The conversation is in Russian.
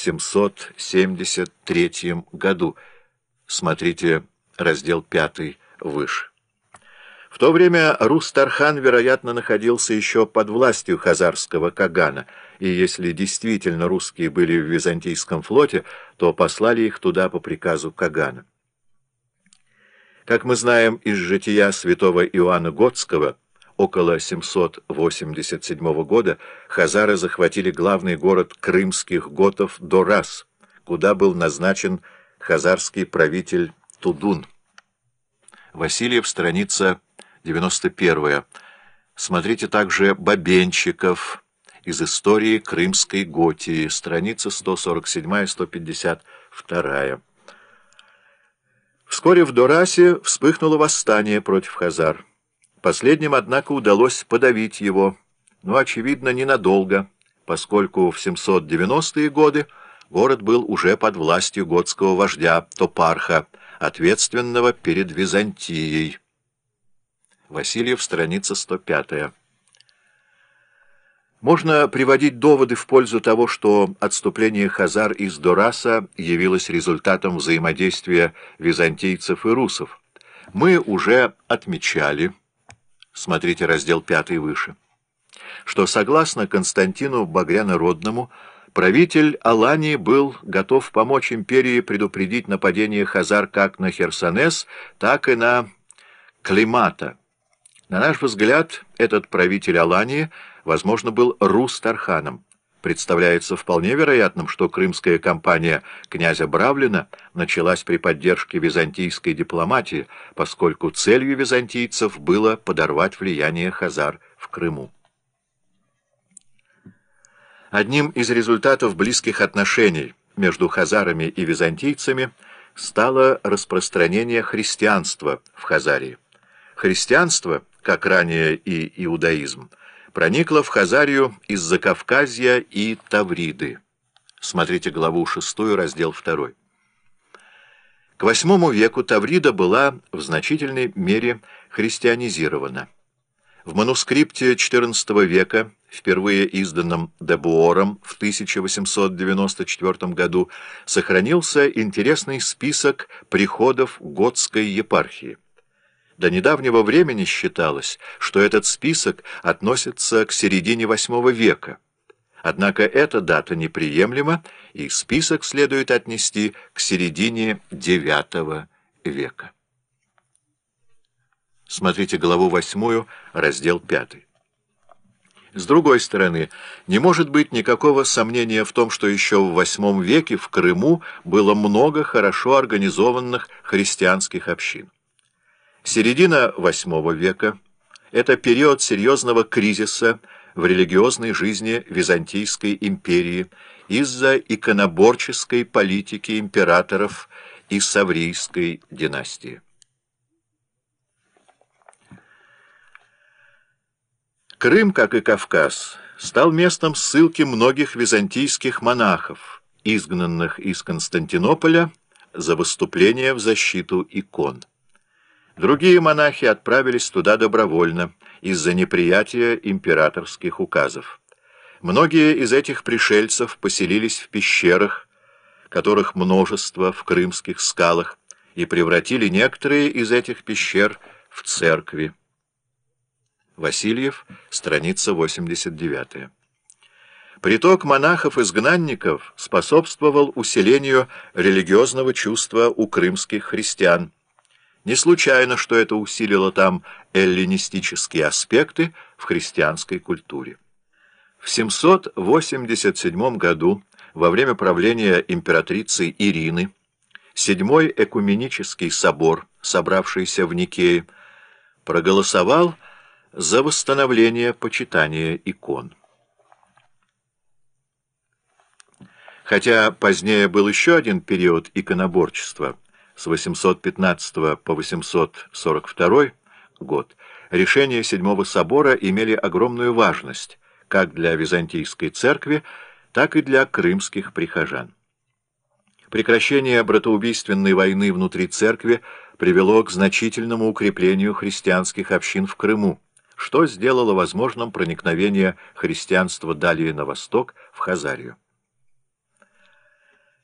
773 году. Смотрите раздел 5 выше. В то время Рустархан, вероятно, находился еще под властью хазарского Кагана, и если действительно русские были в Византийском флоте, то послали их туда по приказу Кагана. Как мы знаем из жития святого Иоанна Готского, около 787 года хазары захватили главный город крымских готов Дорас, куда был назначен хазарский правитель Тудун. Васильев, страница 91. Смотрите также Бабенчиков из истории Крымской Готии, страница 147-152. Вскоре в Дорасе вспыхнуло восстание против Хазар. Последним, однако, удалось подавить его, но, очевидно, ненадолго, поскольку в 790-е годы город был уже под властью готского вождя Топарха, ответственного перед Византией. Васильев, страница 105. Можно приводить доводы в пользу того, что отступление Хазар из Дораса явилось результатом взаимодействия византийцев и русов. Мы уже отмечали, смотрите раздел 5 выше, что согласно Константину Багрянородному, правитель Алании был готов помочь империи предупредить нападение Хазар как на Херсонес, так и на Климата, на наш взгляд, этот правитель Алании, возможно, был Рус-Тарханом. Представляется вполне вероятным, что крымская кампания князя Бравлина началась при поддержке византийской дипломатии, поскольку целью византийцев было подорвать влияние Хазар в Крыму. Одним из результатов близких отношений между хазарами и византийцами стало распространение христианства в Хазарии. Христианство – как ранее и иудаизм, проникла в Хазарию из Закавказья и Тавриды. Смотрите главу 6, раздел 2. К VIII веку Таврида была в значительной мере христианизирована. В манускрипте XIV века, впервые изданном Дебуором в 1894 году, сохранился интересный список приходов готской епархии. До недавнего времени считалось, что этот список относится к середине VIII века. Однако эта дата неприемлема, и список следует отнести к середине IX века. Смотрите главу 8, раздел 5. С другой стороны, не может быть никакого сомнения в том, что еще в VIII веке в Крыму было много хорошо организованных христианских общин. Середина VIII века – это период серьезного кризиса в религиозной жизни Византийской империи из-за иконоборческой политики императоров и Саврийской династии. Крым, как и Кавказ, стал местом ссылки многих византийских монахов, изгнанных из Константинополя за выступление в защиту икон. Другие монахи отправились туда добровольно, из-за неприятия императорских указов. Многие из этих пришельцев поселились в пещерах, которых множество в крымских скалах, и превратили некоторые из этих пещер в церкви. Васильев, страница 89. Приток монахов-изгнанников способствовал усилению религиозного чувства у крымских христиан, не случайно, что это усилило там эллинистические аспекты в христианской культуре. В 787 году, во время правления императрицы Ирины, Седьмой Экуменический собор, собравшийся в Никее, проголосовал за восстановление почитания икон. Хотя позднее был еще один период иконоборчества – с 815 по 842 год решения Седьмого собора имели огромную важность как для Византийской церкви, так и для крымских прихожан. Прекращение братоубийственной войны внутри церкви привело к значительному укреплению христианских общин в Крыму, что сделало возможным проникновение христианства далее на восток, в Хазарию.